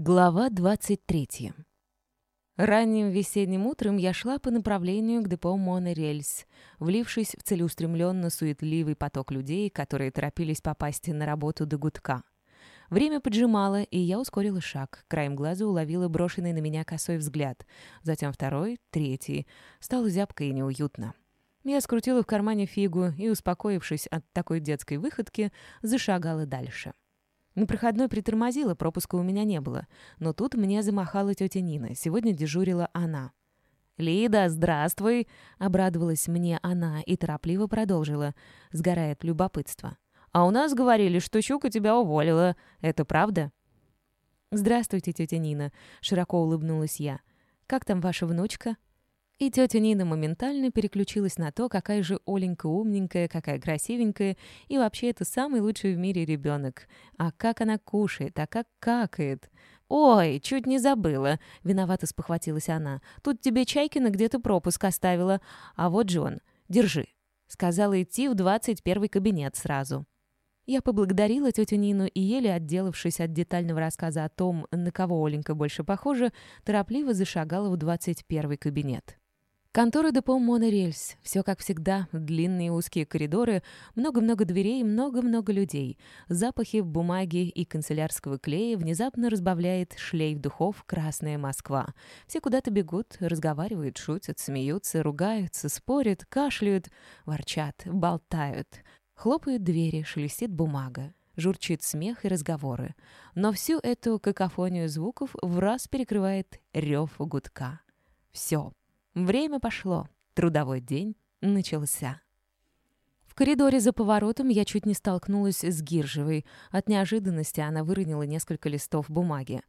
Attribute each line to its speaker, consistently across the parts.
Speaker 1: Глава 23. Ранним весенним утром я шла по направлению к депо Монорельс, влившись в целеустремленно суетливый поток людей, которые торопились попасть на работу до гудка. Время поджимало, и я ускорила шаг. Краем глаза уловила брошенный на меня косой взгляд. Затем второй, третий. Стало зябко и неуютно. Я скрутила в кармане фигу и, успокоившись от такой детской выходки, зашагала дальше. На проходной притормозила, пропуска у меня не было. Но тут мне замахала тетя Нина. Сегодня дежурила она. «Лида, здравствуй!» — обрадовалась мне она и торопливо продолжила, сгорает любопытство. «А у нас говорили, что Щука тебя уволила. Это правда?» «Здравствуйте, тетя Нина», — широко улыбнулась я. «Как там ваша внучка?» И тетя Нина моментально переключилась на то, какая же Оленька умненькая, какая красивенькая, и вообще это самый лучший в мире ребенок. А как она кушает, а как какает. «Ой, чуть не забыла», — виновато спохватилась она. «Тут тебе Чайкина где-то пропуск оставила. А вот же он. Держи». Сказала идти в двадцать первый кабинет сразу. Я поблагодарила тетю Нину и, еле отделавшись от детального рассказа о том, на кого Оленька больше похожа, торопливо зашагала в двадцать первый кабинет. Контора депо «Монорельс». Все как всегда. Длинные узкие коридоры, много-много дверей, много-много людей. Запахи бумаги и канцелярского клея внезапно разбавляет шлейф духов «Красная Москва». Все куда-то бегут, разговаривают, шутят, смеются, ругаются, спорят, кашляют, ворчат, болтают. Хлопают двери, шелестит бумага. Журчит смех и разговоры. Но всю эту какофонию звуков в раз перекрывает рев гудка. Все, Время пошло. Трудовой день начался. В коридоре за поворотом я чуть не столкнулась с Гиржевой. От неожиданности она выронила несколько листов бумаги.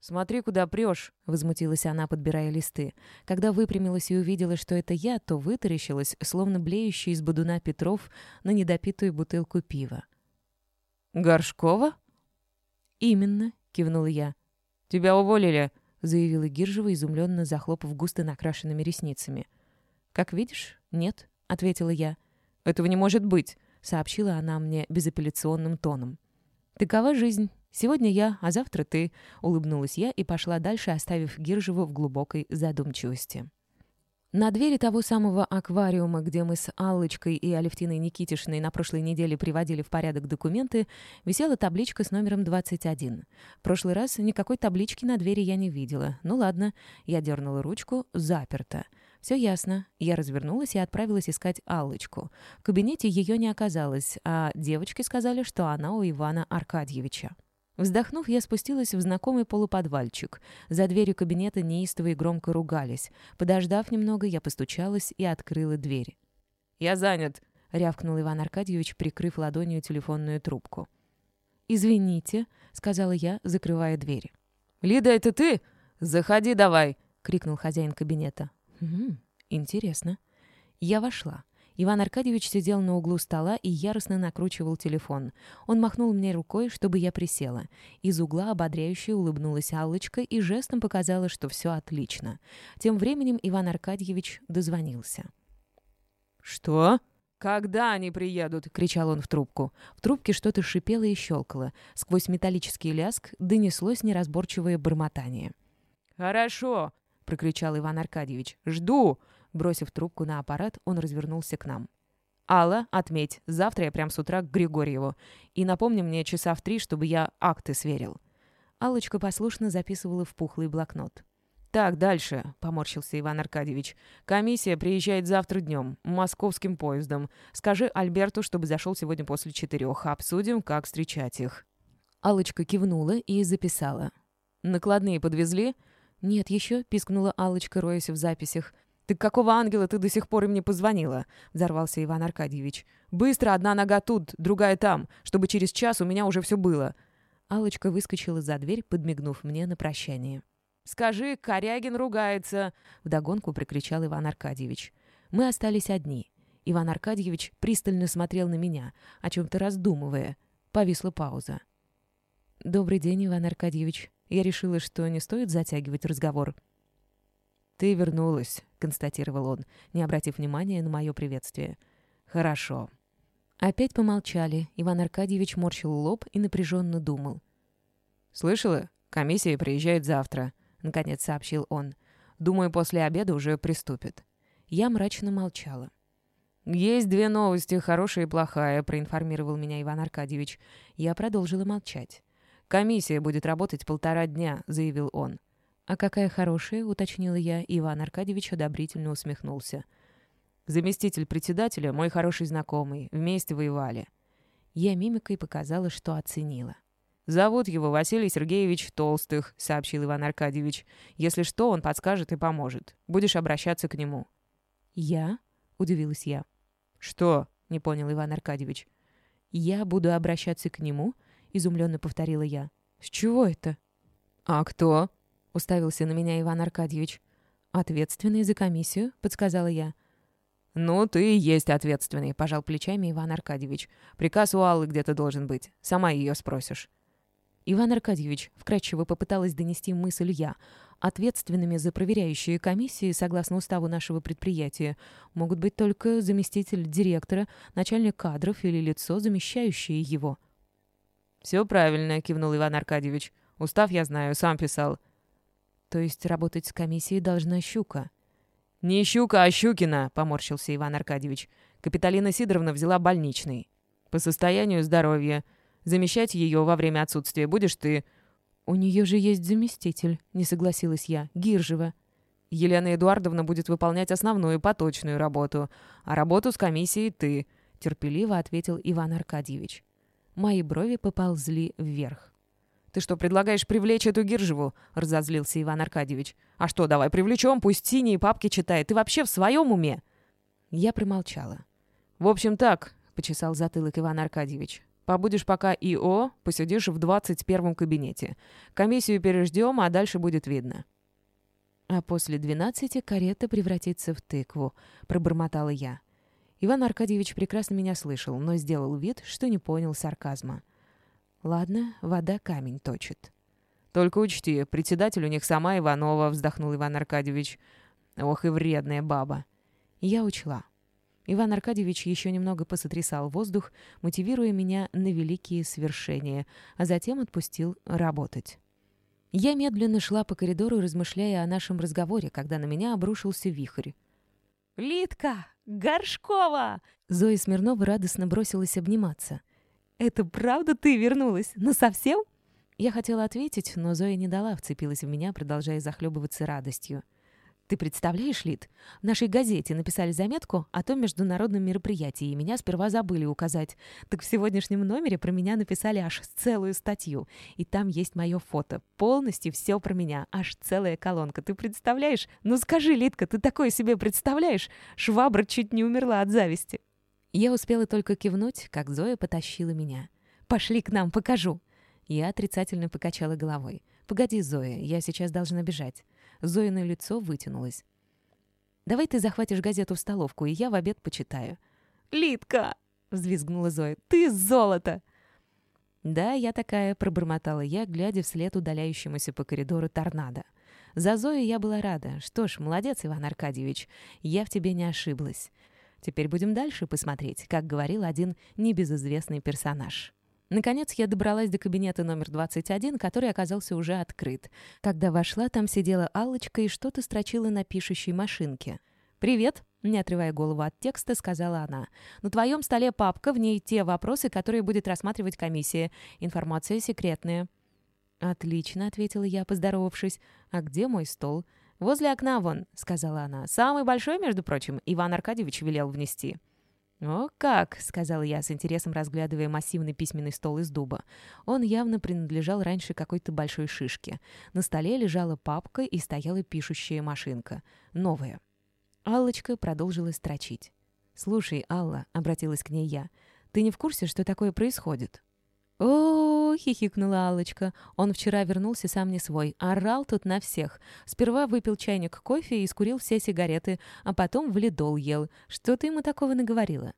Speaker 2: «Смотри, куда прешь!»
Speaker 1: — возмутилась она, подбирая листы. Когда выпрямилась и увидела, что это я, то вытаращилась, словно блеющий из бодуна Петров на недопитую бутылку пива.
Speaker 2: «Горшкова?»
Speaker 1: «Именно», — кивнула я.
Speaker 2: «Тебя уволили»,
Speaker 1: заявила Гиржева, изумленно захлопав густо накрашенными ресницами. «Как видишь, нет», — ответила я.
Speaker 2: «Этого не может быть», —
Speaker 1: сообщила она мне безапелляционным тоном. «Такова жизнь. Сегодня я, а завтра ты», — улыбнулась я и пошла дальше, оставив Гиржеву в глубокой задумчивости. На двери того самого аквариума, где мы с Аллочкой и Алевтиной Никитишиной на прошлой неделе приводили в порядок документы, висела табличка с номером 21. В прошлый раз никакой таблички на двери я не видела. Ну ладно, я дернула ручку, заперто. Все ясно. Я развернулась и отправилась искать Аллочку. В кабинете ее не оказалось, а девочки сказали, что она у Ивана Аркадьевича. Вздохнув, я спустилась в знакомый полуподвальчик. За дверью кабинета неистово и громко ругались. Подождав немного, я постучалась и открыла дверь.
Speaker 2: «Я занят», —
Speaker 1: рявкнул Иван Аркадьевич, прикрыв ладонью телефонную трубку. «Извините», — сказала я, закрывая дверь.
Speaker 2: «Лида, это ты? Заходи давай!» — крикнул хозяин кабинета.
Speaker 1: «Угу, интересно». Я вошла. Иван Аркадьевич сидел на углу стола и яростно накручивал телефон. Он махнул мне рукой, чтобы я присела. Из угла ободряюще улыбнулась Аллочка и жестом показала, что все отлично. Тем временем Иван Аркадьевич дозвонился.
Speaker 2: «Что?» «Когда они приедут?» — кричал он в трубку.
Speaker 1: В трубке что-то шипело и щелкало. Сквозь металлический ляск донеслось неразборчивое бормотание.
Speaker 2: «Хорошо!» — прокричал Иван Аркадьевич. «Жду! Бросив трубку на аппарат, он развернулся к нам. «Алла, отметь, завтра я прям с утра к Григорьеву. И напомни мне часа в три, чтобы я акты сверил».
Speaker 1: Аллочка послушно записывала в пухлый блокнот.
Speaker 2: «Так, дальше», — поморщился Иван Аркадьевич. «Комиссия приезжает завтра днем, московским поездом. Скажи Альберту, чтобы зашел сегодня после четырех. Обсудим, как встречать их».
Speaker 1: Аллочка кивнула и записала.
Speaker 2: «Накладные подвезли?»
Speaker 1: «Нет еще», — пискнула Аллочка, роясь в записях.
Speaker 2: «Так какого ангела ты до сих пор им не позвонила?» — взорвался Иван Аркадьевич. «Быстро, одна нога тут, другая там, чтобы через час у меня уже все было».
Speaker 1: алочка выскочила за дверь, подмигнув мне на прощание.
Speaker 2: «Скажи, Корягин ругается!» — вдогонку прикричал Иван Аркадьевич.
Speaker 1: Мы остались одни. Иван Аркадьевич пристально смотрел на меня, о чем-то раздумывая. Повисла пауза. «Добрый день, Иван Аркадьевич. Я решила, что не стоит затягивать разговор».
Speaker 2: «Ты вернулась», — констатировал он, не обратив внимания на мое приветствие. «Хорошо».
Speaker 1: Опять помолчали. Иван Аркадьевич морщил лоб и напряженно думал.
Speaker 2: «Слышала? Комиссия приезжает завтра», — наконец сообщил он. «Думаю, после обеда уже приступит». Я мрачно молчала. «Есть две новости, хорошая и плохая», — проинформировал меня Иван Аркадьевич. Я продолжила молчать. «Комиссия будет работать полтора дня», — заявил он. «А какая хорошая?» — уточнила я. Иван Аркадьевич одобрительно усмехнулся. «Заместитель председателя — мой хороший знакомый. Вместе воевали». Я мимикой показала, что оценила. «Зовут его Василий Сергеевич Толстых», — сообщил Иван Аркадьевич. «Если что, он подскажет и поможет. Будешь обращаться к нему». «Я?» — удивилась я.
Speaker 1: «Что?»
Speaker 2: — не понял Иван Аркадьевич. «Я буду обращаться к нему?» — изумленно повторила я. «С чего это?»
Speaker 1: «А кто?»
Speaker 2: — уставился на меня Иван Аркадьевич. «Ответственный за комиссию», — подсказала я.
Speaker 1: «Ну, ты и есть ответственный», — пожал плечами Иван Аркадьевич. «Приказ у Аллы где-то должен быть. Сама ее спросишь».
Speaker 2: Иван Аркадьевич вкратчиво попыталась донести мысль я. Ответственными за проверяющие комиссии, согласно уставу нашего предприятия, могут быть только заместитель директора, начальник кадров или лицо, замещающее его.
Speaker 1: «Все правильно», — кивнул Иван Аркадьевич. «Устав я знаю, сам писал».
Speaker 2: «То есть работать с комиссией должна Щука?»
Speaker 1: «Не Щука, а Щукина», — поморщился Иван Аркадьевич. «Капиталина Сидоровна взяла больничный. По состоянию здоровья. Замещать ее во время отсутствия будешь ты».
Speaker 2: «У нее же есть заместитель», — не согласилась я. «Гиржева».
Speaker 1: «Елена Эдуардовна будет выполнять основную поточную работу, а работу с комиссией ты», — терпеливо ответил Иван Аркадьевич.
Speaker 2: Мои брови поползли вверх.
Speaker 1: «Ты что, предлагаешь привлечь эту Гиржеву?» — разозлился Иван Аркадьевич. «А что, давай привлечем, пусть синие папки читает. Ты вообще в своем уме?»
Speaker 2: Я промолчала.
Speaker 1: «В общем так», — почесал затылок Иван Аркадьевич. «Побудешь пока ИО, посидишь в двадцать первом кабинете. Комиссию переждем, а дальше будет видно».
Speaker 2: «А после двенадцати карета превратится в тыкву», — пробормотала я. Иван Аркадьевич прекрасно меня слышал, но сделал вид, что не понял сарказма. Ладно, вода камень точит.
Speaker 1: «Только учти, председатель у них сама Иванова», — вздохнул Иван Аркадьевич. «Ох и вредная баба».
Speaker 2: Я учла. Иван Аркадьевич еще немного посотрясал воздух, мотивируя меня на великие свершения, а затем отпустил работать. Я медленно шла по коридору, размышляя о нашем разговоре, когда на меня обрушился вихрь.
Speaker 1: «Литка! Горшкова!»
Speaker 2: Зоя Смирнова радостно бросилась обниматься —
Speaker 1: «Это правда ты вернулась? Ну совсем?»
Speaker 2: Я хотела ответить, но Зоя не дала, вцепилась в меня, продолжая захлебываться радостью. «Ты представляешь, Лид, в нашей газете написали заметку о том международном мероприятии, и меня сперва забыли указать. Так в сегодняшнем номере про меня написали аж целую статью, и там есть мое фото. Полностью все про меня, аж целая колонка. Ты представляешь? Ну скажи, Лидка, ты такое себе представляешь? Швабра чуть не умерла от зависти». Я успела только кивнуть, как Зоя потащила меня. «Пошли к нам, покажу!» Я отрицательно покачала головой. «Погоди, Зоя, я сейчас должна бежать». Зоино лицо вытянулось. «Давай ты захватишь газету в столовку, и я в обед почитаю».
Speaker 1: «Литка!» — взвизгнула Зоя. «Ты золото!»
Speaker 2: «Да, я такая», — пробормотала я, глядя вслед удаляющемуся по коридору торнадо. За Зою я была рада. Что ж, молодец, Иван Аркадьевич, я в тебе не ошиблась. Теперь будем дальше посмотреть, как говорил один небезызвестный персонаж. Наконец я добралась до кабинета номер 21, который оказался уже открыт. Когда вошла, там сидела Аллочка и что-то строчила на пишущей машинке. «Привет!» — не отрывая голову от текста, сказала она. «На твоем столе папка, в ней те вопросы, которые будет рассматривать комиссия. Информация секретная». «Отлично», — ответила я, поздоровавшись. «А где мой стол?» «Возле окна вон», — сказала она. «Самый большой, между прочим, Иван Аркадьевич велел внести». «О, как!» — сказала я с интересом, разглядывая массивный письменный стол из дуба. Он явно принадлежал раньше какой-то большой шишке. На столе лежала папка и стояла пишущая машинка. Новая. Аллочка продолжила строчить. «Слушай, Алла», — обратилась к ней я, — «ты не в курсе, что такое происходит?» «О, — хихикнула Аллочка. Он вчера вернулся сам не свой. Орал тут на всех. Сперва выпил чайник кофе и скурил все сигареты, а потом в ледол ел. Что ты ему такого наговорила?»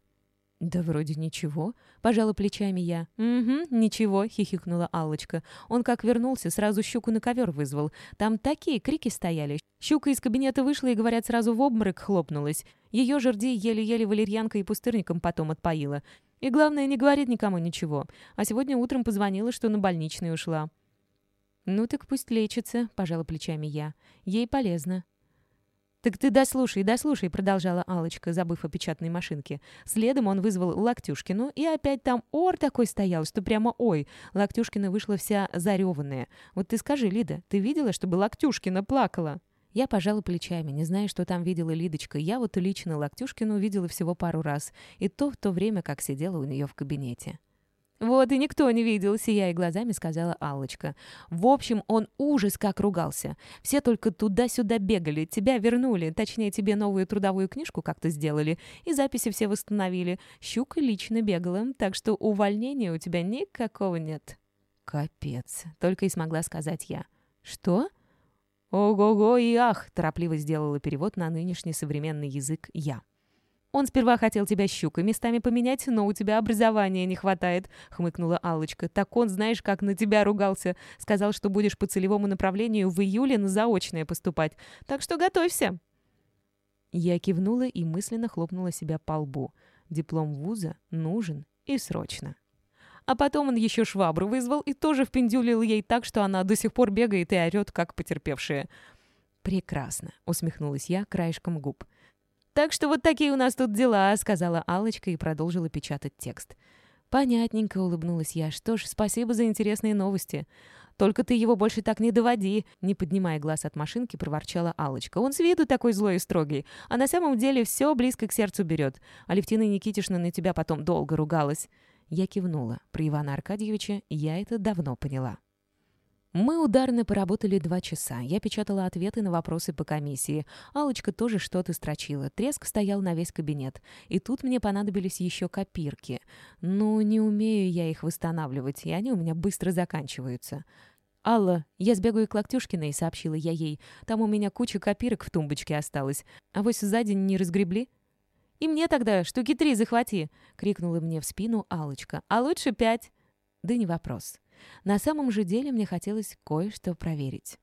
Speaker 2: «Да вроде ничего», — пожала плечами я. «Угу, ничего», — хихикнула Аллочка. «Он как вернулся, сразу щуку на ковер вызвал. Там такие крики стояли. Щука из кабинета вышла и, говорят, сразу в обморок хлопнулась. Ее жерди еле-еле валерьянкой и пустырником потом отпоила. И главное, не говорит никому ничего. А сегодня утром позвонила, что на больничный ушла».
Speaker 1: «Ну так пусть лечится», — пожала плечами я. «Ей полезно». «Так ты дослушай, дослушай», — продолжала алочка забыв о печатной машинке. Следом он вызвал Локтюшкину, и опять там ор такой стоял, что прямо ой. Локтюшкина вышла вся зареванная. «Вот ты скажи, Лида, ты видела, чтобы Локтюшкина плакала?» Я пожала плечами, не зная, что там видела Лидочка. Я вот лично Локтюшкину видела всего пару раз, и то в то время, как сидела у нее в кабинете. «Вот и никто не видел», — сияя глазами, сказала Аллочка. «В общем, он ужас как ругался. Все только туда-сюда бегали, тебя вернули, точнее, тебе новую трудовую книжку как-то сделали, и записи все восстановили. Щука лично бегала, так что увольнения у тебя никакого нет». «Капец», — только и смогла сказать я. «Что?» «Ого-го и ах!» — торопливо сделала перевод на нынешний современный язык я. «Он сперва хотел тебя щукой местами поменять, но у тебя образования не хватает», — хмыкнула Аллочка. «Так он, знаешь, как на тебя ругался. Сказал, что будешь по целевому направлению в июле на заочное поступать. Так что готовься». Я кивнула и мысленно хлопнула себя по лбу. Диплом вуза нужен и срочно. А потом он еще швабру вызвал и тоже впендюлил ей так, что она до сих пор бегает и орет, как потерпевшая. «Прекрасно», — усмехнулась я краешком губ. «Так что вот такие у нас тут дела», — сказала алочка и продолжила печатать текст. «Понятненько», — улыбнулась я. «Что ж, спасибо за интересные новости. Только ты его больше так не доводи», — не поднимая глаз от машинки, проворчала алочка «Он с виду такой злой и строгий, а на самом деле все близко к сердцу берет. Алевтина Никитишна на тебя потом долго ругалась». Я кивнула. Про Ивана Аркадьевича я это давно поняла. Мы ударно поработали два часа. Я печатала ответы на вопросы по комиссии. алочка тоже что-то строчила. Треск стоял на весь кабинет. И тут мне понадобились еще копирки. Ну, не умею я их восстанавливать, и они у меня быстро заканчиваются. «Алла, я сбегаю к Локтюшкиной», — сообщила я ей. «Там у меня куча копирок в тумбочке осталось. А за день не разгребли?» «И мне тогда штуки три захвати!» — крикнула мне в спину алочка «А лучше пять!» «Да не вопрос». На самом же деле мне хотелось кое-что проверить.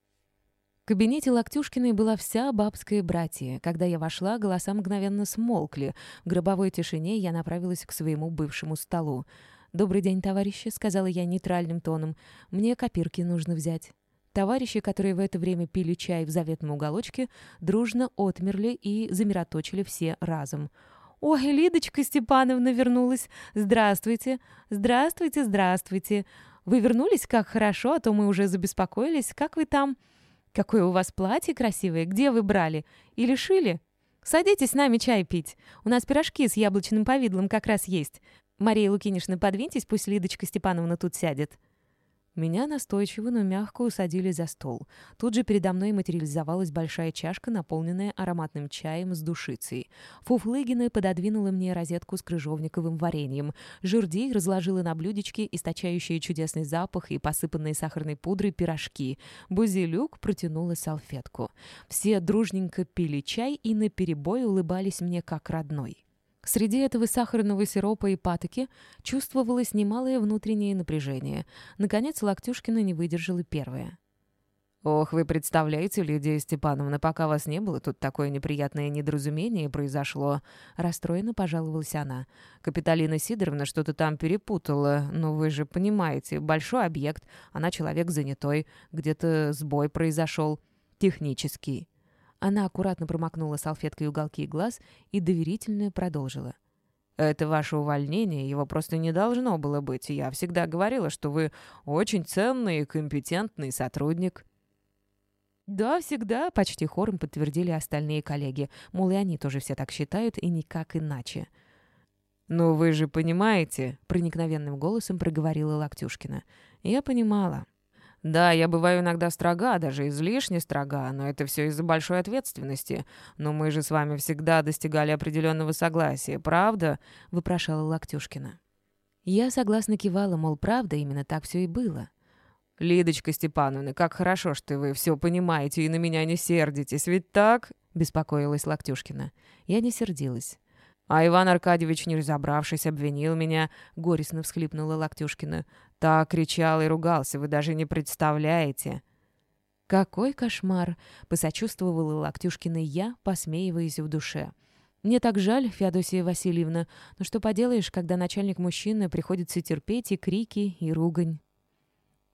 Speaker 1: В кабинете Локтюшкиной была вся бабская братья. Когда я вошла, голоса мгновенно смолкли. В гробовой тишине я направилась к своему бывшему столу. «Добрый день, товарищи», — сказала я нейтральным тоном. «Мне копирки нужно взять». Товарищи, которые в это время пили чай в заветном уголочке, дружно отмерли и замироточили все разом. «Ой, Лидочка Степановна вернулась! Здравствуйте! Здравствуйте, здравствуйте! Вы вернулись? Как хорошо, а то мы уже забеспокоились. Как вы там? Какое у вас платье красивое. Где вы брали? Или шили? Садитесь с нами чай пить. У нас пирожки с яблочным повидлом как раз есть. Мария Лукинишна, подвиньтесь, пусть Лидочка Степановна тут сядет». Меня настойчиво, но мягко усадили за стол. Тут же передо мной материализовалась большая чашка, наполненная ароматным чаем с душицей. Фуфлыгина пододвинула мне розетку с крыжовниковым вареньем. Журди разложила на блюдечке источающие чудесный запах и посыпанные сахарной пудрой пирожки. Бузилюк протянула салфетку. Все дружненько пили чай и наперебой улыбались мне как родной. Среди этого сахарного сиропа и патоки чувствовалось немалое внутреннее напряжение. Наконец Локтюшкина не выдержала первая. «Ох, вы представляете, Лидия Степановна, пока вас не было, тут такое неприятное недоразумение произошло». Расстроенно пожаловалась она. «Капиталина Сидоровна что-то там перепутала. Но вы же понимаете, большой объект, она человек занятой, где-то сбой произошел. Технический. Она аккуратно промокнула салфеткой уголки глаз и доверительно продолжила. «Это ваше увольнение, его просто не должно было быть. Я всегда говорила, что вы очень ценный и компетентный сотрудник». «Да, всегда», — почти хором подтвердили остальные коллеги. Мол, и они тоже все так считают, и никак иначе. «Но вы же понимаете», — проникновенным голосом проговорила Локтюшкина. «Я понимала. Да, я бываю иногда строга, даже излишне строга, но это все из-за большой ответственности. Но мы же с вами всегда достигали определенного согласия, правда?» — выпрашивала Локтюшкина. Я согласно кивала, мол, правда, именно так все и было. «Лидочка Степановна, как хорошо, что вы все понимаете и на меня не сердитесь, ведь так?» — беспокоилась Локтюшкина. Я не сердилась. А Иван Аркадьевич, не разобравшись, обвинил меня, — горестно всхлипнула Локтюшкина. Так кричал и ругался, вы даже не представляете. «Какой кошмар!» — посочувствовала Локтюшкина я, посмеиваясь в душе. «Мне так жаль, Феодосия Васильевна, но что поделаешь, когда начальник мужчины приходится терпеть и крики, и ругань».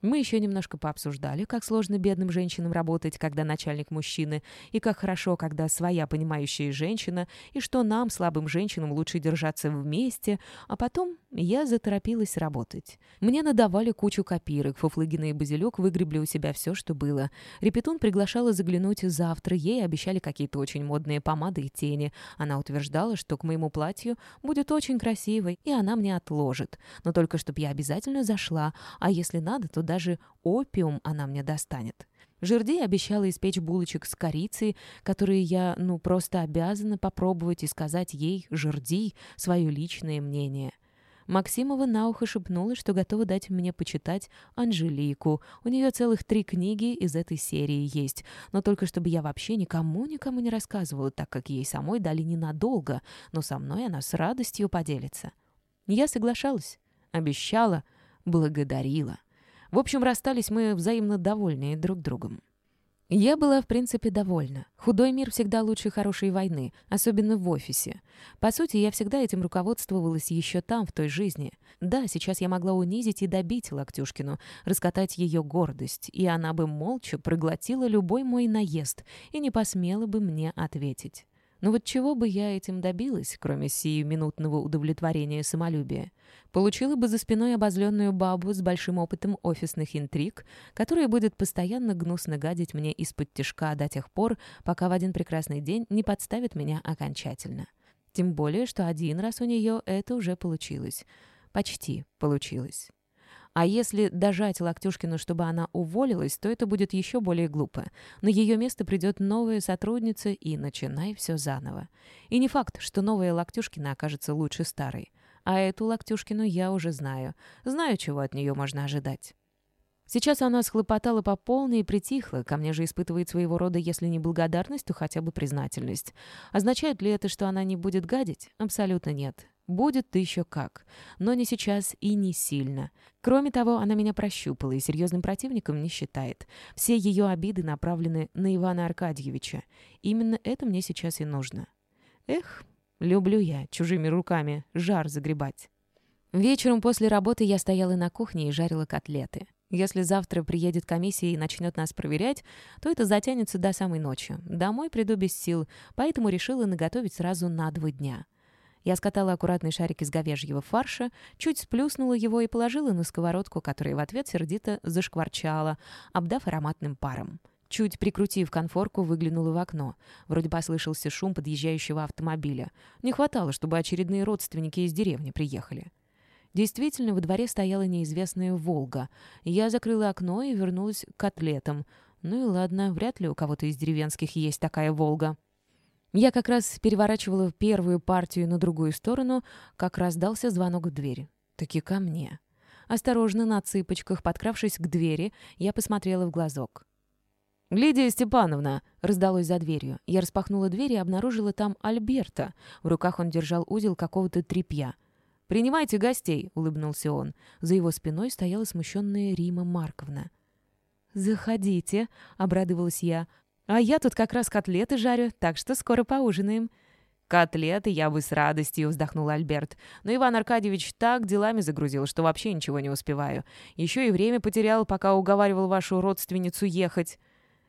Speaker 1: Мы еще немножко пообсуждали, как сложно бедным женщинам работать, когда начальник мужчины, и как хорошо, когда своя понимающая женщина, и что нам, слабым женщинам, лучше держаться вместе, а потом я заторопилась работать. Мне надавали кучу копирок, Фуфлыгина и Базилек выгребли у себя все, что было. Репетун приглашала заглянуть завтра, ей обещали какие-то очень модные помады и тени. Она утверждала, что к моему платью будет очень красивой, и она мне отложит. Но только чтобы я обязательно зашла, а если надо, то даже опиум она мне достанет. Жердей обещала испечь булочек с корицей, которые я, ну, просто обязана попробовать и сказать ей, Жердей, свое личное мнение. Максимова на ухо шепнула, что готова дать мне почитать Анжелику. У нее целых три книги из этой серии есть, но только чтобы я вообще никому-никому не рассказывала, так как ей самой дали ненадолго, но со мной она с радостью поделится. Я соглашалась, обещала, благодарила. В общем, расстались мы взаимно довольные друг другом. Я была, в принципе, довольна. Худой мир всегда лучше хорошей войны, особенно в офисе. По сути, я всегда этим руководствовалась еще там, в той жизни. Да, сейчас я могла унизить и добить Локтюшкину, раскатать ее гордость, и она бы молча проглотила любой мой наезд и не посмела бы мне ответить. Но вот чего бы я этим добилась, кроме сиюминутного удовлетворения самолюбия? Получила бы за спиной обозленную бабу с большим опытом офисных интриг, которая будет постоянно гнусно гадить мне из-под тишка до тех пор, пока в один прекрасный день не подставит меня окончательно. Тем более, что один раз у нее это уже получилось. Почти получилось. А если дожать Локтюшкину, чтобы она уволилась, то это будет еще более глупо. На ее место придет новая сотрудница, и начинай все заново. И не факт, что новая Локтюшкина окажется лучше старой. А эту Локтюшкину я уже знаю. Знаю, чего от нее можно ожидать. Сейчас она схлопотала по полной и притихла. Ко мне же испытывает своего рода, если не благодарность, то хотя бы признательность. Означает ли это, что она не будет гадить? Абсолютно нет. Будет ты еще как. Но не сейчас и не сильно. Кроме того, она меня прощупала и серьезным противником не считает. Все ее обиды направлены на Ивана Аркадьевича. Именно это мне сейчас и нужно. Эх, люблю я чужими руками жар загребать. Вечером после работы я стояла на кухне и жарила котлеты. Если завтра приедет комиссия и начнет нас проверять, то это затянется до самой ночи. Домой приду без сил, поэтому решила наготовить сразу на два дня. Я скатала аккуратный шарик из говяжьего фарша, чуть сплюснула его и положила на сковородку, которая в ответ сердито зашкварчала, обдав ароматным паром. Чуть прикрутив конфорку, выглянула в окно. Вроде послышался шум подъезжающего автомобиля. Не хватало, чтобы очередные родственники из деревни приехали. Действительно, во дворе стояла неизвестная «Волга». Я закрыла окно и вернулась к котлетам. Ну и ладно, вряд ли у кого-то из деревенских есть такая «Волга». Я как раз переворачивала первую партию на другую сторону, как раздался звонок в дверь. Таки ко мне. Осторожно, на цыпочках, подкравшись к двери, я посмотрела в глазок. «Лидия Степановна!» — раздалось за дверью. Я распахнула дверь и обнаружила там Альберта. В руках он держал узел какого-то тряпья. «Принимайте гостей!» — улыбнулся он. За его спиной стояла смущенная Рима Марковна. «Заходите!» — обрадовалась я. А я тут как раз котлеты жарю, так что скоро поужинаем». «Котлеты я бы с радостью», — вздохнул Альберт. «Но Иван Аркадьевич так делами загрузил, что вообще ничего не успеваю. Еще и время потерял, пока уговаривал вашу родственницу ехать».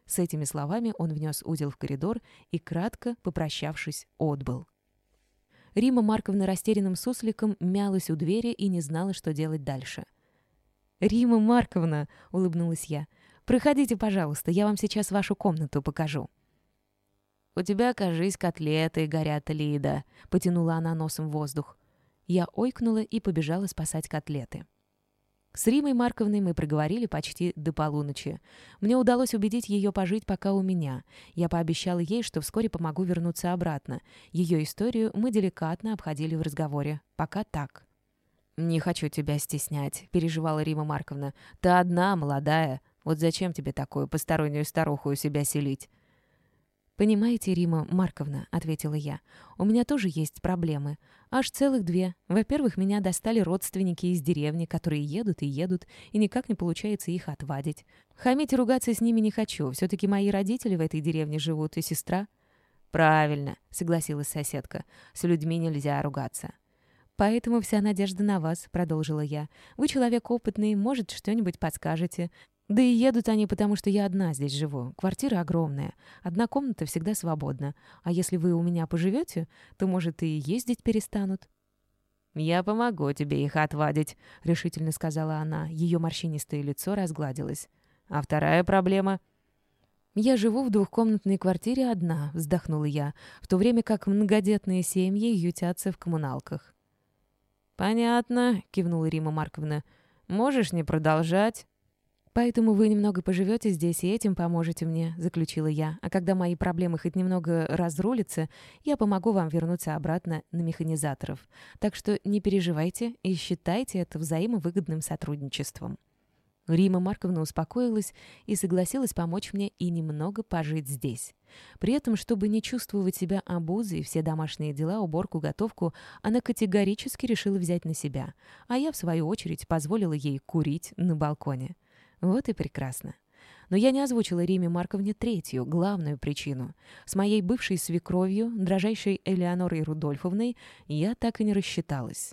Speaker 1: С этими словами он внес узел в коридор и, кратко попрощавшись, отбыл. Рима Марковна растерянным сусликом мялась у двери и не знала, что делать дальше. «Рима Марковна!» — улыбнулась я. Проходите, пожалуйста, я вам сейчас вашу комнату покажу». «У тебя, кажись, котлеты горят, Лида», — потянула она носом воздух. Я ойкнула и побежала спасать котлеты. С Римой Марковной мы проговорили почти до полуночи. Мне удалось убедить ее пожить пока у меня. Я пообещала ей, что вскоре помогу вернуться обратно. Ее историю мы деликатно обходили в разговоре. Пока так. «Не хочу тебя стеснять», — переживала Рима Марковна. «Ты одна, молодая. Вот зачем тебе такую постороннюю старуху у себя селить?» «Понимаете, Рима Марковна», — ответила я, — «у меня тоже есть проблемы. Аж целых две. Во-первых, меня достали родственники из деревни, которые едут и едут, и никак не получается их отвадить. Хамить и ругаться с ними не хочу. Все-таки мои родители в этой деревне живут, и сестра». «Правильно», — согласилась соседка. «С людьми нельзя ругаться». «Поэтому вся надежда на вас», — продолжила я. «Вы человек опытный, может, что-нибудь подскажете. Да и едут они, потому что я одна здесь живу. Квартира огромная. Одна комната всегда свободна. А если вы у меня поживете, то, может, и ездить перестанут».
Speaker 2: «Я помогу тебе их отвадить», — решительно сказала она. Ее морщинистое лицо разгладилось. «А вторая проблема?»
Speaker 1: «Я живу в двухкомнатной квартире одна», — вздохнула я, в то время как многодетные семьи ютятся в коммуналках.
Speaker 2: «Понятно», — кивнула Рима Марковна. «Можешь не продолжать?»
Speaker 1: «Поэтому вы немного поживете здесь и этим поможете мне», — заключила я. «А когда мои проблемы хоть немного разрулятся, я помогу вам вернуться обратно на механизаторов. Так что не переживайте и считайте это взаимовыгодным сотрудничеством». Рима Марковна успокоилась и согласилась помочь мне и немного пожить здесь. При этом, чтобы не чувствовать себя обузой, все домашние дела, уборку, готовку, она категорически решила взять на себя, а я, в свою очередь, позволила ей курить на балконе. Вот и прекрасно. Но я не озвучила Риме Марковне третью, главную причину. С моей бывшей свекровью, дрожайшей Элеонорой Рудольфовной, я так и не рассчиталась.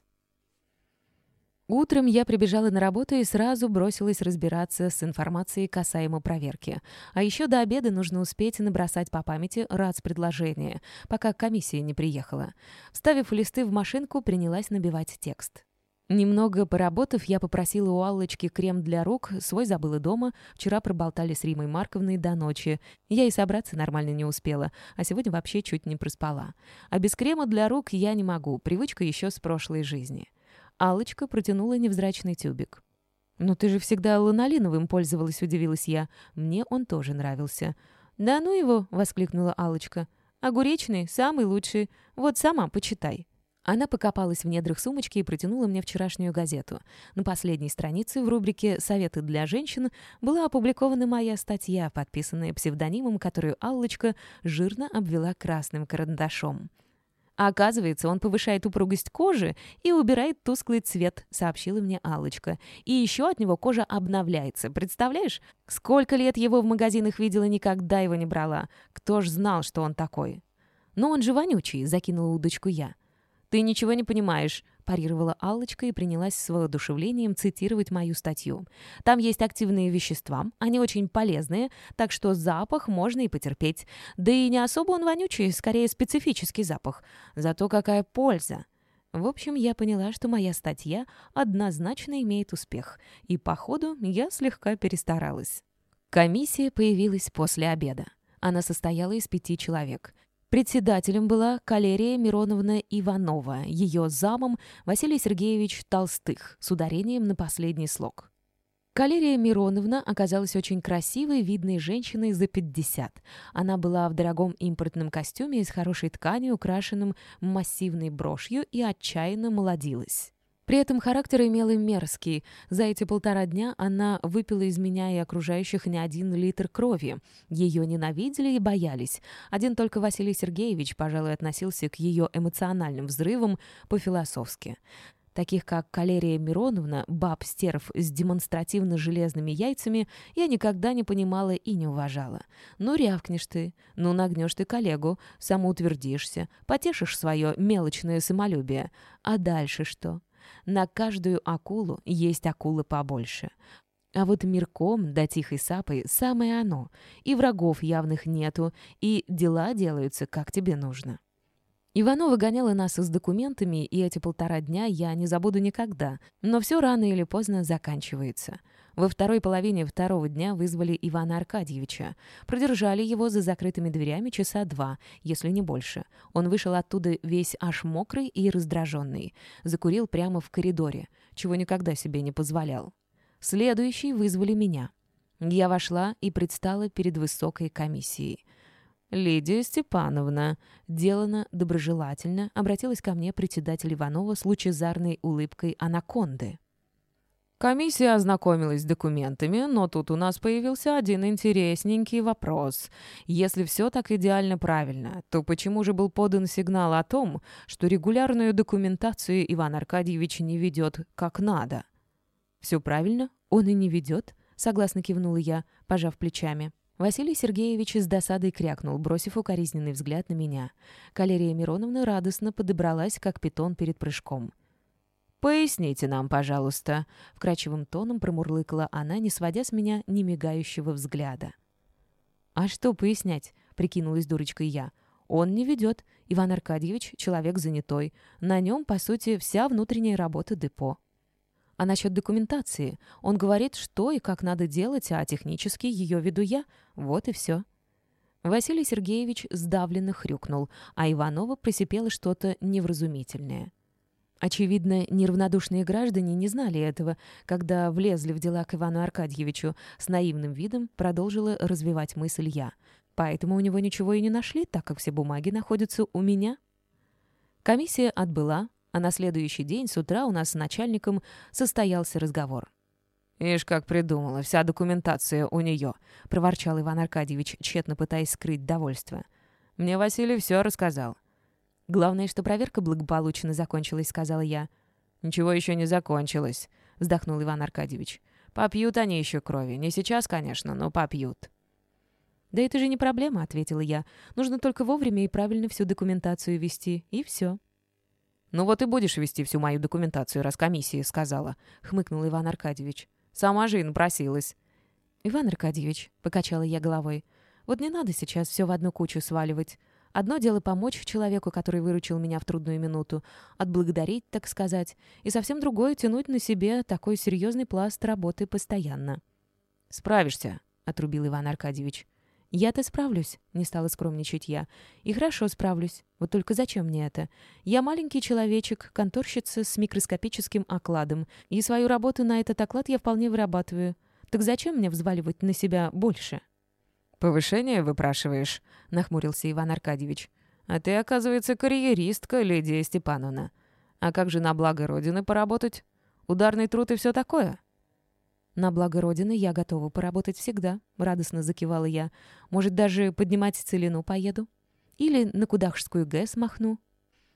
Speaker 1: Утром я прибежала на работу и сразу бросилась разбираться с информацией касаемо проверки. А еще до обеда нужно успеть набросать по памяти РАЦ-предложение, пока комиссия не приехала. Вставив листы в машинку, принялась набивать текст. Немного поработав, я попросила у Аллочки крем для рук, свой забыла дома, вчера проболтали с Римой Марковной до ночи. Я и собраться нормально не успела, а сегодня вообще чуть не проспала. А без крема для рук я не могу, привычка еще с прошлой жизни. Алочка протянула невзрачный тюбик. «Но ты же всегда ланолиновым пользовалась», — удивилась я. Мне он тоже нравился. «Да ну его!» — воскликнула Алочка. «Огуречный, самый лучший. Вот сама почитай». Она покопалась в недрах сумочки и протянула мне вчерашнюю газету. На последней странице в рубрике «Советы для женщин» была опубликована моя статья, подписанная псевдонимом, которую Аллочка жирно обвела красным карандашом. Оказывается, он повышает упругость кожи и убирает тусклый цвет, сообщила мне Алочка. И еще от него кожа обновляется. Представляешь? Сколько лет его в магазинах видела, никогда его не брала. Кто ж знал, что он такой? Но он же вонючий, закинула удочку я. «Ты ничего не понимаешь», — парировала Аллочка и принялась с воодушевлением цитировать мою статью. «Там есть активные вещества, они очень полезные, так что запах можно и потерпеть. Да и не особо он вонючий, скорее специфический запах. Зато какая польза!» В общем, я поняла, что моя статья однозначно имеет успех, и, походу, я слегка перестаралась. Комиссия появилась после обеда. Она состояла из пяти человек. Председателем была Калерия Мироновна Иванова, ее замом Василий Сергеевич Толстых с ударением на последний слог. Калерия Мироновна оказалась очень красивой, видной женщиной за 50. Она была в дорогом импортном костюме из хорошей ткани, украшенном массивной брошью, и отчаянно молодилась. При этом характер имела мерзкий. За эти полтора дня она выпила из меня и окружающих не один литр крови. Ее ненавидели и боялись. Один только Василий Сергеевич, пожалуй, относился к ее эмоциональным взрывам по-философски. Таких как Калерия Мироновна, баб стерв с демонстративно железными яйцами, я никогда не понимала и не уважала. Ну, рявкнешь ты, ну, нагнешь ты коллегу, самоутвердишься, потешишь свое мелочное самолюбие. А дальше что? На каждую акулу есть акулы побольше. А вот мирком да тихой сапой самое оно. И врагов явных нету, и дела делаются, как тебе нужно. Иванова гоняла нас с документами, и эти полтора дня я не забуду никогда. Но все рано или поздно заканчивается. Во второй половине второго дня вызвали Ивана Аркадьевича. Продержали его за закрытыми дверями часа два, если не больше. Он вышел оттуда весь аж мокрый и раздраженный. Закурил прямо в коридоре, чего никогда себе не позволял. Следующий вызвали меня. Я вошла и предстала перед высокой комиссией. «Лидия Степановна», делано доброжелательно, обратилась ко мне председатель Иванова с лучезарной улыбкой анаконды.
Speaker 2: Комиссия ознакомилась с документами, но тут у нас появился один интересненький вопрос. Если все так идеально правильно, то почему же был подан сигнал о том, что регулярную документацию Иван Аркадьевич не ведет как надо?
Speaker 1: «Все правильно, он и не ведет», — согласно кивнула я, пожав плечами. Василий Сергеевич с досадой крякнул, бросив укоризненный взгляд на меня. Калерия Мироновна радостно подобралась, как питон перед прыжком.
Speaker 2: «Поясните нам, пожалуйста», — вкрадчивым тоном промурлыкала она, не сводя с меня немигающего взгляда. «А что пояснять?» — прикинулась дурочкой я. «Он не ведет. Иван Аркадьевич — человек занятой. На нем, по сути, вся внутренняя работа депо». А насчет документации? Он говорит, что и как надо делать, а технически ее веду я. Вот и все. Василий Сергеевич сдавленно хрюкнул, а Иванова просипела что-то невразумительное. Очевидно, неравнодушные граждане не знали этого, когда влезли в дела к Ивану Аркадьевичу. С наивным видом продолжила развивать мысль я. Поэтому у него ничего и не нашли, так как все бумаги находятся у меня. Комиссия отбыла, а на следующий день с утра у нас с начальником состоялся разговор.
Speaker 1: «Ишь, как придумала, вся документация у нее», — проворчал Иван Аркадьевич, тщетно пытаясь скрыть довольство. «Мне Василий все рассказал».
Speaker 2: «Главное, что проверка благополучно закончилась», — сказала я.
Speaker 1: «Ничего еще не закончилось», — вздохнул Иван Аркадьевич. «Попьют они еще крови. Не сейчас, конечно, но попьют».
Speaker 2: «Да это же не проблема», — ответила я. «Нужно только вовремя и правильно всю документацию вести, и все».
Speaker 1: «Ну вот и будешь вести всю мою документацию, раз комиссия сказала», — хмыкнул Иван Аркадьевич. «Сама же и напросилась».
Speaker 2: «Иван Аркадьевич», — покачала я головой, — «вот не надо сейчас все в одну кучу сваливать. Одно дело помочь человеку, который выручил меня в трудную минуту, отблагодарить, так сказать, и совсем другое — тянуть на себе такой серьезный пласт работы постоянно».
Speaker 1: «Справишься», — отрубил Иван Аркадьевич.
Speaker 2: «Я-то справлюсь», — не стала скромничать я. «И хорошо справлюсь. Вот только зачем мне это? Я маленький человечек, конторщица с микроскопическим окладом, и свою работу на этот оклад я вполне вырабатываю. Так зачем мне взваливать на себя больше?»
Speaker 1: «Повышение выпрашиваешь?» — нахмурился Иван Аркадьевич. «А ты, оказывается, карьеристка, Лидия Степановна. А как же на благо Родины поработать? Ударный труд и все такое?»
Speaker 2: «На благо Родины я готова поработать всегда», — радостно закивала я. «Может, даже поднимать целину поеду? Или на Кудахшскую ГЭС махну?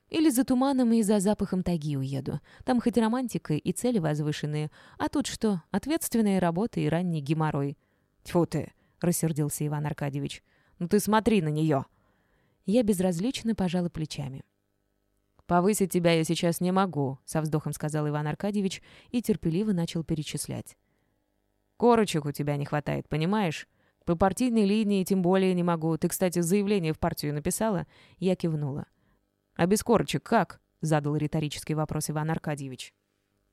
Speaker 2: Или за туманом и за запахом тайги уеду. Там хоть романтика и цели возвышенные, а тут что, ответственная работа и ранний геморрой».
Speaker 1: «Тьфу ты!» — рассердился Иван Аркадьевич. «Ну ты смотри на нее!»
Speaker 2: Я безразлично пожала плечами.
Speaker 1: «Повысить тебя я сейчас не могу», — со вздохом сказал Иван Аркадьевич и терпеливо начал перечислять. Корочек у тебя не хватает, понимаешь? По партийной линии тем более не могу. Ты, кстати, заявление в партию написала?» Я кивнула. «А без корочек как?» — задал риторический вопрос Иван Аркадьевич.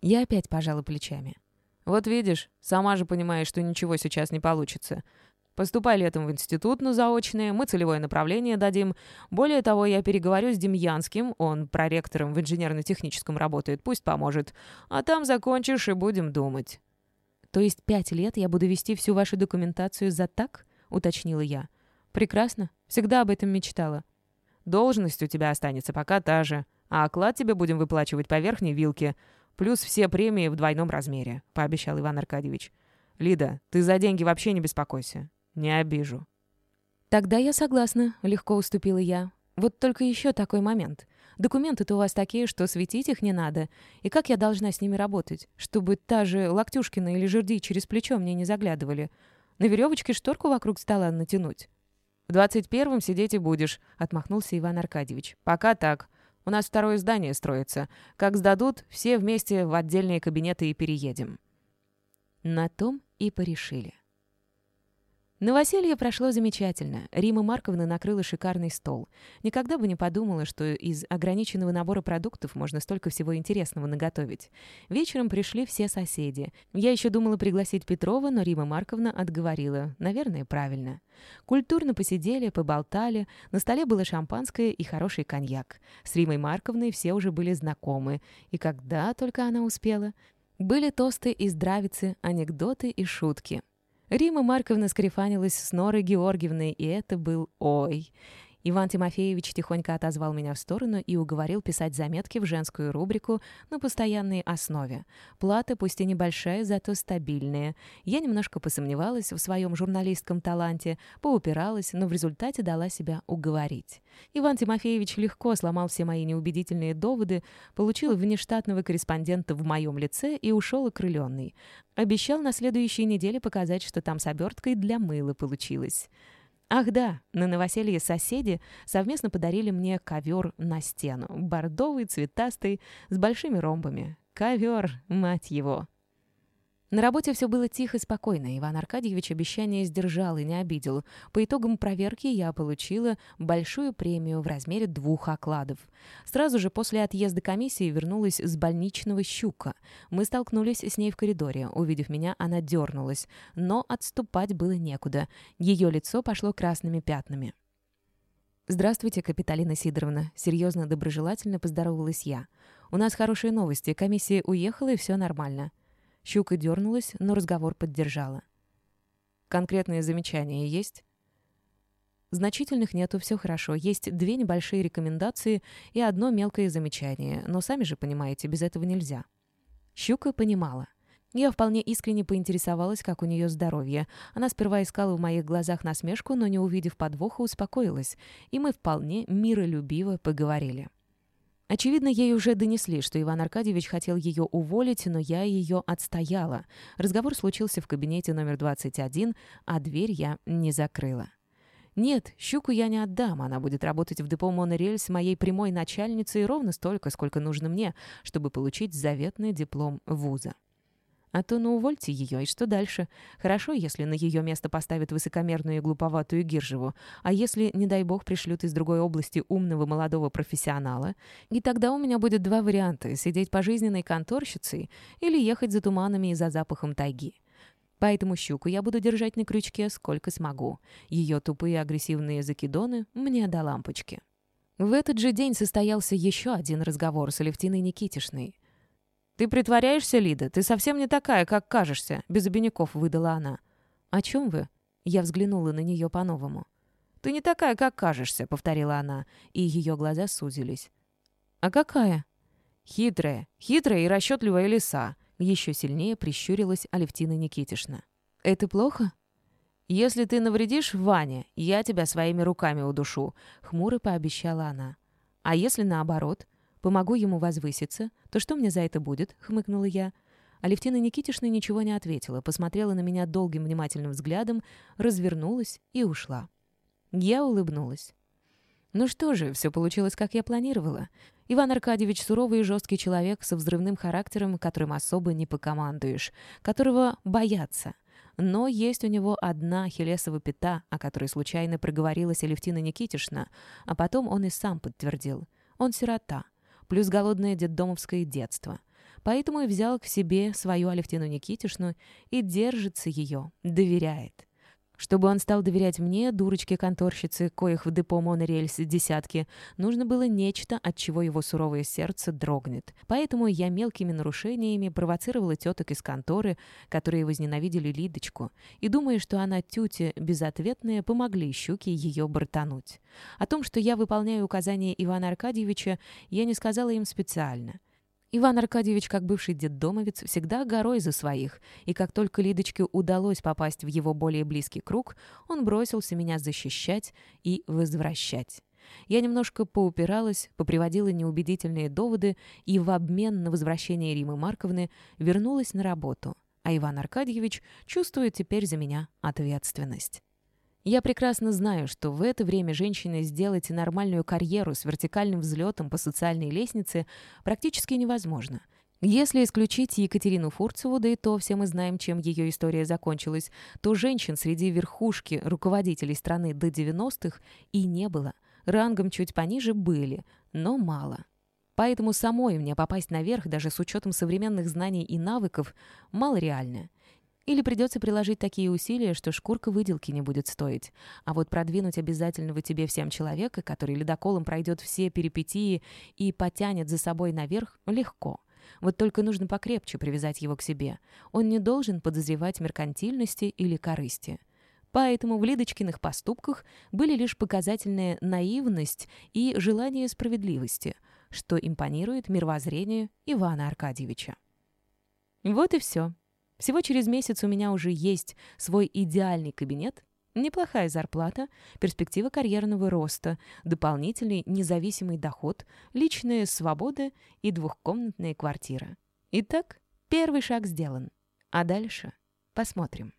Speaker 2: Я опять пожала плечами.
Speaker 1: «Вот видишь, сама же понимаешь, что ничего сейчас не получится. Поступай летом в институт на заочное, мы целевое направление дадим. Более того, я переговорю с Демьянским, он проректором в инженерно-техническом работает, пусть поможет. А там закончишь и будем думать».
Speaker 2: «То есть пять лет я буду вести всю вашу документацию за так?» — уточнила я. «Прекрасно. Всегда об этом мечтала».
Speaker 1: «Должность у тебя останется пока та же, а оклад тебе будем выплачивать по верхней вилке, плюс все премии в двойном размере», — пообещал Иван Аркадьевич. «Лида, ты за деньги вообще не беспокойся. Не обижу».
Speaker 2: «Тогда я согласна», — легко уступила я. «Вот только еще такой момент. Документы-то у вас такие, что светить их не надо. И как я должна с ними работать? Чтобы та же Локтюшкина или Жерди через плечо мне не заглядывали. На веревочке шторку вокруг стола натянуть».
Speaker 1: «В двадцать первом сидеть и будешь», — отмахнулся Иван Аркадьевич. «Пока так. У нас второе здание строится. Как сдадут, все вместе в отдельные кабинеты и переедем».
Speaker 2: На том и порешили. Новоселье прошло замечательно. Рима Марковна накрыла шикарный стол. Никогда бы не подумала, что из ограниченного набора продуктов можно столько всего интересного наготовить. Вечером пришли все соседи. Я еще думала пригласить Петрова, но Рима Марковна отговорила. Наверное, правильно. Культурно посидели, поболтали. На столе было шампанское и хороший коньяк. С Римой Марковной все уже были знакомы. И когда только она успела... Были тосты и здравицы, анекдоты и шутки. Рима Марковна скрифанилась с Норой Георгиевной, и это был ой. Иван Тимофеевич тихонько отозвал меня в сторону и уговорил писать заметки в женскую рубрику на постоянной основе. Плата пусть и небольшая, зато стабильная. Я немножко посомневалась в своем журналистском таланте, поупиралась, но в результате дала себя уговорить. Иван Тимофеевич легко сломал все мои неубедительные доводы, получил внештатного корреспондента в моем лице и ушел окрыленный. Обещал на следующей неделе показать, что там с оберткой для мыла получилось.
Speaker 1: Ах да, на новоселье соседи совместно подарили мне ковер на стену. Бордовый, цветастый, с большими ромбами. Ковер, мать его. На работе все было тихо и спокойно. Иван Аркадьевич обещание сдержал и не обидел. По итогам проверки я получила большую премию в размере двух окладов. Сразу же после отъезда комиссии вернулась с больничного «Щука». Мы столкнулись с ней в коридоре. Увидев меня, она дернулась. Но отступать было некуда. Ее лицо пошло красными пятнами. «Здравствуйте, Капиталина Сидоровна», — серьезно доброжелательно поздоровалась я. «У нас хорошие новости. Комиссия уехала, и все нормально». Щука дернулась, но разговор поддержала. «Конкретные замечания есть?» Значительных нету, все хорошо. Есть две небольшие рекомендации и одно мелкое замечание, но сами же понимаете, без этого нельзя. Щука понимала. Я вполне искренне поинтересовалась, как у нее здоровье. Она сперва искала в моих глазах насмешку, но, не увидев подвоха, успокоилась, и мы вполне миролюбиво поговорили. Очевидно, ей уже донесли, что Иван Аркадьевич хотел ее уволить, но я ее отстояла. Разговор случился в кабинете номер 21, а дверь я не закрыла. Нет, щуку я не отдам, она будет работать в депо «Монорельс» моей прямой начальницей ровно столько, сколько нужно мне, чтобы получить заветный диплом вуза. А то ну увольте ее, и что дальше? Хорошо, если на ее место поставят высокомерную и глуповатую Гиржеву, а если, не дай бог, пришлют из другой области умного молодого профессионала, и тогда у меня будет два варианта — сидеть пожизненной конторщицей или ехать за туманами и за запахом тайги. Поэтому щуку я буду держать на крючке сколько смогу. Ее тупые агрессивные закидоны мне до лампочки. В этот же день состоялся еще один разговор с Алевтиной Никитишной. «Ты притворяешься, Лида? Ты совсем не такая, как кажешься», — без обиняков выдала она. «О чем вы?» Я взглянула на нее по-новому. «Ты не такая, как кажешься», — повторила она, и ее глаза сузились. «А какая?» «Хитрая, хитрая и расчетливая лиса», — еще сильнее прищурилась Алевтина Никитишна. «Это плохо?» «Если ты навредишь Ване, я тебя своими руками удушу», — хмуро пообещала она. «А если наоборот?» Помогу ему возвыситься, то что мне за это будет?» — хмыкнула я. Алевтина Никитишна ничего не ответила, посмотрела на меня долгим внимательным взглядом, развернулась и ушла. Я улыбнулась. Ну что же, все получилось, как я планировала. Иван Аркадьевич суровый и жесткий человек со взрывным характером, которым особо не покомандуешь, которого боятся. Но есть у него одна хелесова пята, о которой случайно проговорилась Алевтина Никитишна, а потом он и сам подтвердил. Он сирота плюс голодное детдомовское детство. Поэтому и взял к себе свою Алевтину Никитишну и держится ее, доверяет. Чтобы он стал доверять мне, дурочке-конторщице, коих в депо монорельс десятки, нужно было нечто, от чего его суровое сердце дрогнет. Поэтому я мелкими нарушениями провоцировала теток из конторы, которые возненавидели Лидочку, и, думая, что она тетя безответная, помогли щуке ее бортануть. О том, что я выполняю указания Ивана Аркадьевича, я не сказала им специально. Иван Аркадьевич, как бывший детдомовец, всегда горой за своих, и как только Лидочке удалось попасть в его более близкий круг, он бросился меня защищать и возвращать. Я немножко поупиралась, поприводила неубедительные доводы и в обмен на возвращение Римы Марковны вернулась на работу, а Иван Аркадьевич чувствует теперь за меня ответственность. Я прекрасно знаю, что в это время женщине сделать нормальную карьеру с вертикальным взлетом по социальной лестнице практически невозможно. Если исключить Екатерину Фурцеву, да и то все мы знаем, чем ее история закончилась, то женщин среди верхушки руководителей страны до 90-х и не было. Рангом чуть пониже были, но мало. Поэтому самой мне попасть наверх, даже с учетом современных знаний и навыков, малореально. Или придется приложить такие усилия, что шкурка выделки не будет стоить. А вот продвинуть обязательного тебе всем человека, который ледоколом пройдет все перипетии и потянет за собой наверх, легко. Вот только нужно покрепче привязать его к себе. Он не должен подозревать меркантильности или корысти. Поэтому в Лидочкиных поступках были лишь показательная наивность и желание справедливости, что импонирует мировоззрению Ивана Аркадьевича. Вот и все. Всего через месяц у меня уже есть свой идеальный кабинет, неплохая зарплата, перспектива карьерного роста, дополнительный независимый доход, личная свобода и двухкомнатная квартира. Итак, первый шаг сделан. А дальше посмотрим.